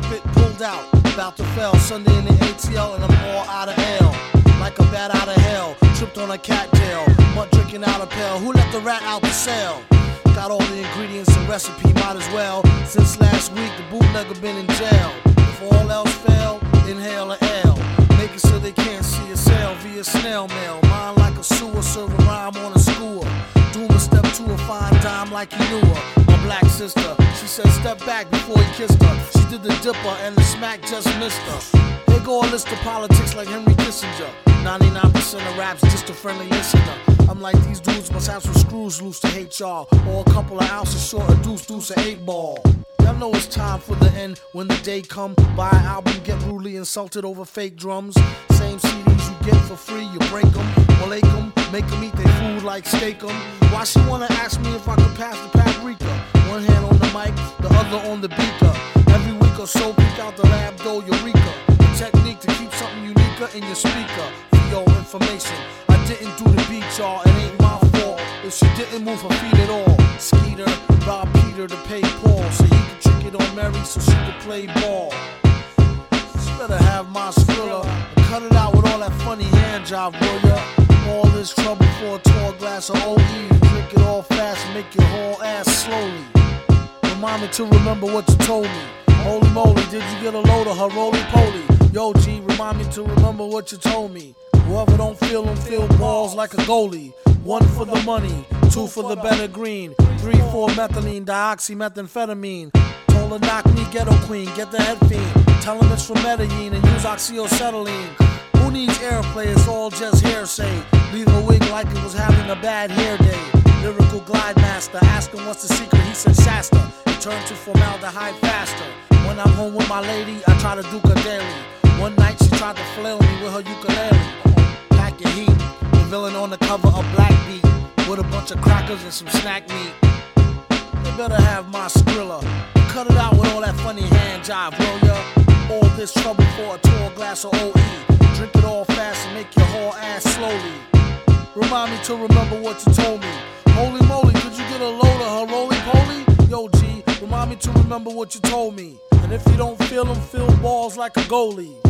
flip it, pulled out. About to fail. Sunday in the ATL, and I'm all out of hell. Like a bat out of hell. Tripped on a cattail. Mutt drinking out a pail. Who let the rat out the cell? Got all the ingredients and recipe, might as well. Since last week, the bootlegger been in jail. If all else fail, inhale an L. Make it so they can't see a sale via snail mail. Mine like a sewer, serve a rhyme on a skewer. Doom a step to a fine dime like he knew her. Black sister, she said step back before he kissed her. She did the dipper and the smack just missed her. They go a list of politics like Henry Kissinger. 99% of raps just a friendly listener. I'm like these dudes must have some screws loose to hate y'all, or a couple of ounces short of deuce deuce an eight ball. Y'all know it's time for the end when the day come. Buy an album, get rudely insulted over fake drums. Same CDs you get for free, you break them, malake them, make them eat their food like steak them. Why she wanna ask me if I could pass the paprika? On the beaker. Every week or so, peek out the lab door, eureka. A technique to keep something unique in your speaker. For your information, I didn't do the beat, y'all. It ain't my fault if she didn't move her feet at all. Skeeter robbed Peter to pay Paul so he could trick it on Mary so she could play ball. She better have my thriller cut it out with all that funny hand job, will ya? All this trouble for a tall glass of OE. Drink it all fast make your whole ass slowly. Remind me to remember what you told me. Holy moly, did you get a load of her roly poly? Yo, G, remind me to remember what you told me. Whoever don't feel them feel balls like a goalie. One for the money, two for the better green, three for methylene, dioxymethamphetamine. Told her knock me ghetto queen, get the head fiend. Tell him it's from Medellin and use oxyacetylene. Who needs airplay? It's all just hearsay. Leave a wig like it was having a bad hair day. Lyrical glide master, ask him what's the secret. He said Shasta. Turn to formaldehyde faster. When I'm home with my lady, I try to do her daily. One night she tried to flail me with her ukulele. Packing heat, the villain on the cover of Black Beat with a bunch of crackers and some snack meat. They better have my skrilla. Cut it out with all that funny hand jive, will ya? All this trouble for a tall glass of OE. Drink it all fast and make your whole ass slowly. Remind me to remember what you told me. Holy moly, did you get a load of her roly poly? Yo, G, remind me to remember what you told me. And if you don't feel them, feel balls like a goalie.